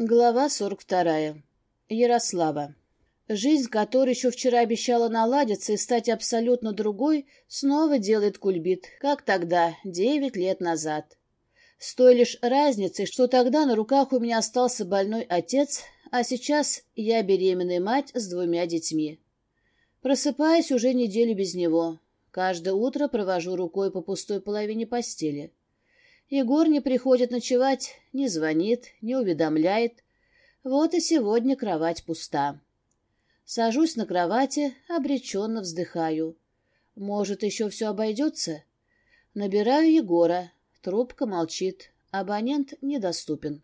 Глава 42. Ярослава. Жизнь, которая еще вчера обещала наладиться и стать абсолютно другой, снова делает кульбит, как тогда, девять лет назад. С той лишь разницей, что тогда на руках у меня остался больной отец, а сейчас я беременная мать с двумя детьми. Просыпаюсь уже неделю без него. Каждое утро провожу рукой по пустой половине постели. Егор не приходит ночевать, не звонит, не уведомляет. Вот и сегодня кровать пуста. Сажусь на кровати, обреченно вздыхаю. Может, еще все обойдется? Набираю Егора. Трубка молчит. Абонент недоступен.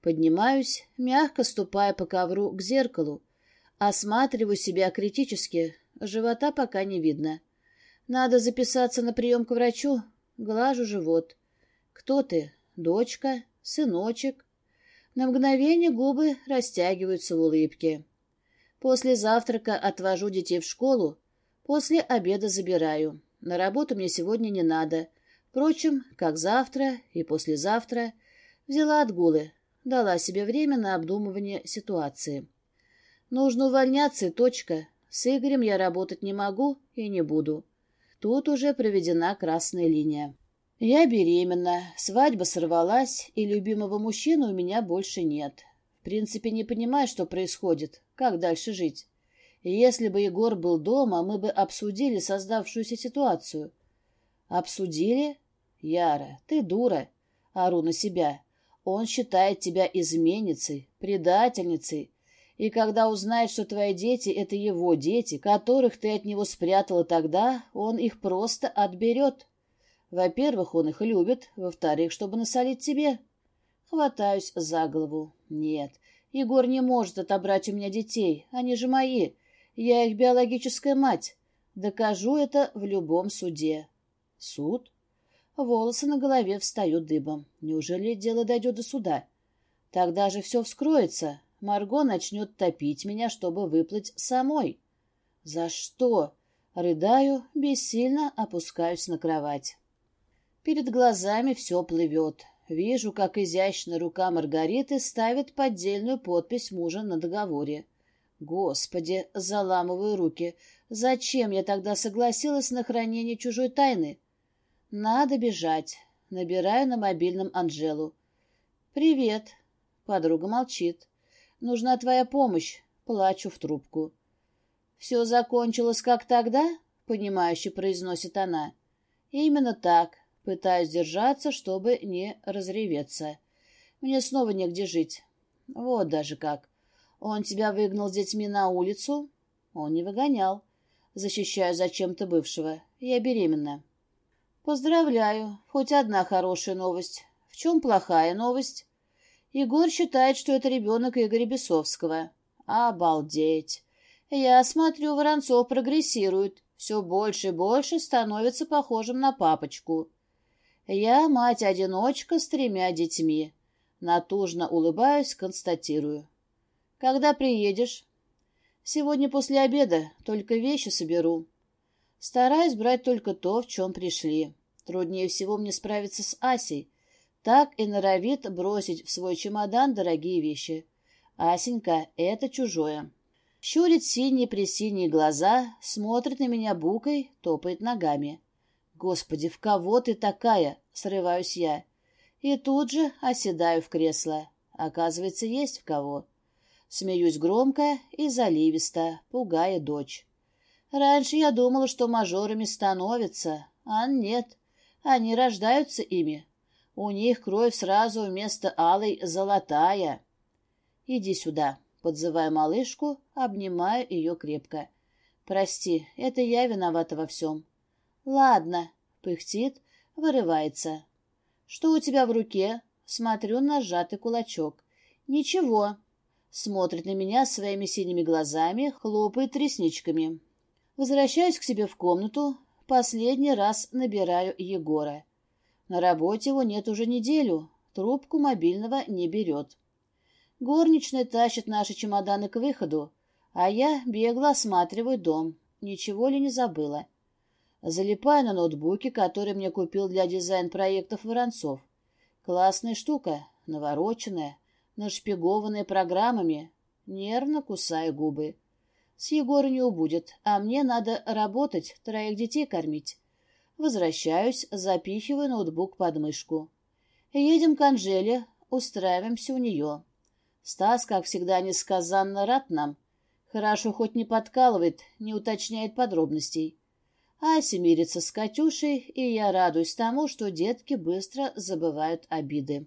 Поднимаюсь, мягко ступая по ковру к зеркалу. Осматриваю себя критически. Живота пока не видно. Надо записаться на прием к врачу. Глажу живот. «Кто ты? Дочка? Сыночек?» На мгновение губы растягиваются в улыбке. После завтрака отвожу детей в школу, после обеда забираю. На работу мне сегодня не надо. Впрочем, как завтра и послезавтра, взяла отгулы, дала себе время на обдумывание ситуации. Нужно увольняться и точка. С Игорем я работать не могу и не буду. Тут уже проведена красная линия. Я беременна, свадьба сорвалась, и любимого мужчины у меня больше нет. В принципе, не понимаю, что происходит, как дальше жить. Если бы Егор был дома, мы бы обсудили создавшуюся ситуацию. Обсудили? Яра, ты дура. Ору на себя. Он считает тебя изменницей, предательницей. И когда узнает, что твои дети — это его дети, которых ты от него спрятала тогда, он их просто отберет. Во-первых, он их любит, во-вторых, чтобы насолить тебе. Хватаюсь за голову. Нет, Егор не может отобрать у меня детей, они же мои. Я их биологическая мать. Докажу это в любом суде. Суд? Волосы на голове встают дыбом. Неужели дело дойдет до суда? Тогда же все вскроется. Марго начнет топить меня, чтобы выплыть самой. За что? Рыдаю, бессильно опускаюсь на кровать. Перед глазами все плывет. Вижу, как изящная рука Маргариты ставит поддельную подпись мужа на договоре. Господи, заламываю руки. Зачем я тогда согласилась на хранение чужой тайны? Надо бежать. Набираю на мобильном Анжелу. «Привет». Подруга молчит. «Нужна твоя помощь». Плачу в трубку. «Все закончилось, как тогда?» — понимающе произносит она. «Именно так. Пытаюсь держаться, чтобы не разреветься. Мне снова негде жить. Вот даже как. Он тебя выгнал с детьми на улицу? Он не выгонял. Защищаю зачем-то бывшего. Я беременна. Поздравляю. Хоть одна хорошая новость. В чем плохая новость? Егор считает, что это ребенок Игоря Бесовского. Обалдеть. Я смотрю, Воронцов прогрессирует. Все больше и больше становится похожим на папочку. Я мать-одиночка с тремя детьми. Натужно улыбаюсь, констатирую. Когда приедешь? Сегодня после обеда, только вещи соберу. Стараюсь брать только то, в чем пришли. Труднее всего мне справиться с Асей. Так и норовит бросить в свой чемодан дорогие вещи. Асенька — это чужое. Щурит синие-пресиние глаза, смотрит на меня букой, топает ногами. Господи, в кого ты такая? Срываюсь я. И тут же оседаю в кресло. Оказывается, есть в кого. Смеюсь громко и заливисто, пугая дочь. Раньше я думала, что мажорами становятся, а нет. Они рождаются ими. У них кровь сразу вместо алой золотая. Иди сюда, подзываю малышку, обнимаю ее крепко. Прости, это я виновата во всем. «Ладно», — пыхтит, вырывается. «Что у тебя в руке?» Смотрю на сжатый кулачок. «Ничего». Смотрит на меня своими синими глазами, хлопает ресничками. Возвращаюсь к себе в комнату, последний раз набираю Егора. На работе его нет уже неделю, трубку мобильного не берет. Горничная тащит наши чемоданы к выходу, а я бегло осматриваю дом. Ничего ли не забыла? Залипаю на ноутбуке, который мне купил для дизайн-проектов Воронцов. Классная штука, навороченная, нашпигованная программами. Нервно кусаю губы. С Егора не убудет, а мне надо работать, троих детей кормить. Возвращаюсь, запихиваю ноутбук под мышку. Едем к Анжеле, устраиваемся у нее. Стас, как всегда, несказанно рад нам. Хорошо хоть не подкалывает, не уточняет подробностей. Ася мирится с Катюшей, и я радуюсь тому, что детки быстро забывают обиды.